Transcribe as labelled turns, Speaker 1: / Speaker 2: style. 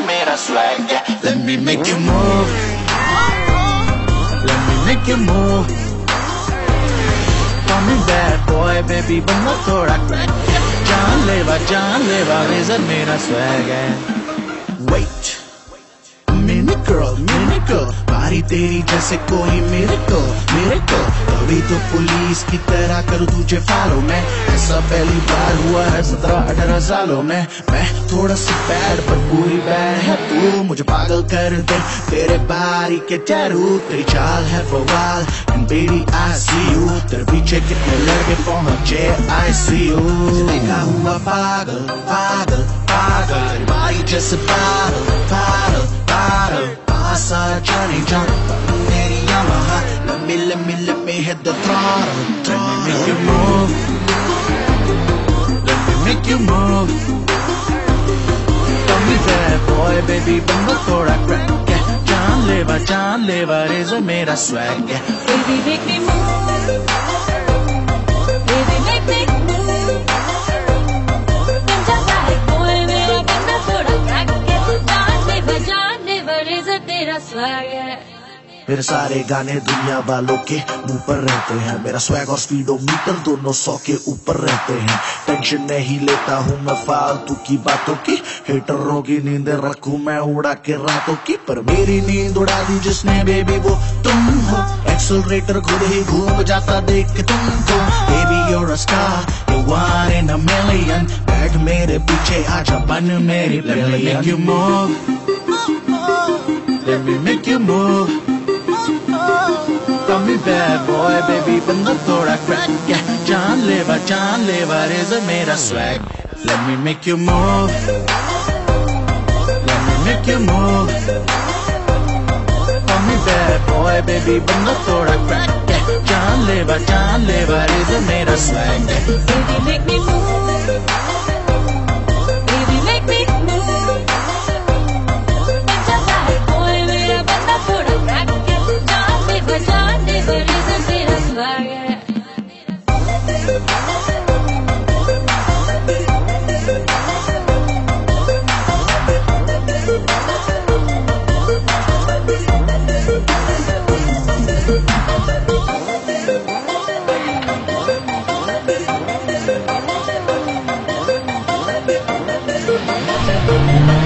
Speaker 1: the man swag. Yeah. Let me make you move. Let me make you move. Call me bad boy, baby, but not thoda crack. John Leva, John Leva is a man I swag. Yeah. Wait, mini girl, mini girl. बारी तेरी जैसे कोई मेरे को मेरे को। अभी तो पुलिस की तरह करूँ तुझे फॉलो मैं। ऐसा पहली बार हुआ है सत्रह अठारह सालों में। मैं थोड़ा सा बैड पर पूरी बैड है तू। मुझे पागल कर दे, तेरे बारी के टैटू तेरी चाल है फवाल बेबी आई सी यू तेरे पीछे कितने लड़के पहुँचे आई सी यू देखा हुआ पागल पागल पागल। बारी जैसे पागल पास आ जाने जान मेरी Yamaha let me let me let me hit the throttle let me make you move let me make you move Call me bad boy baby बंदा थोड़ा crack है जान लेवा जान लेवा रेजर मेरा swag है
Speaker 2: Baby, make me move. मेरे
Speaker 3: सारे गाने दुनिया वालों के मुँह पर रहते हैं। मेरा स्वैग और स्पीडोमीटर दोनों सौ के ऊपर रहते हैं। टेंशन नहीं लेता हूँ मैं फालतू की बातों की। हेटरों की नींद रखू मैं उड़ा के रातों की। पर मेरी नींद उड़ा दी जिसने बेबी वो तुम हो। एक्सलरेटर खुद ही घूम जाता देख के तुमको baby you're a star you one in a million बैठ मेरे पीछे आजा बन मेरी
Speaker 1: you Let me make you move Call me bad boy baby बंदा थोड़ा crack yeah जान लेवा जान लेवा रेजर मेरा swag Let me make you move Let me make you move Call me bad boy baby बंदा थोड़ा crack yeah जान लेवा जान लेवा रेजर मेरा swag yeah Amen.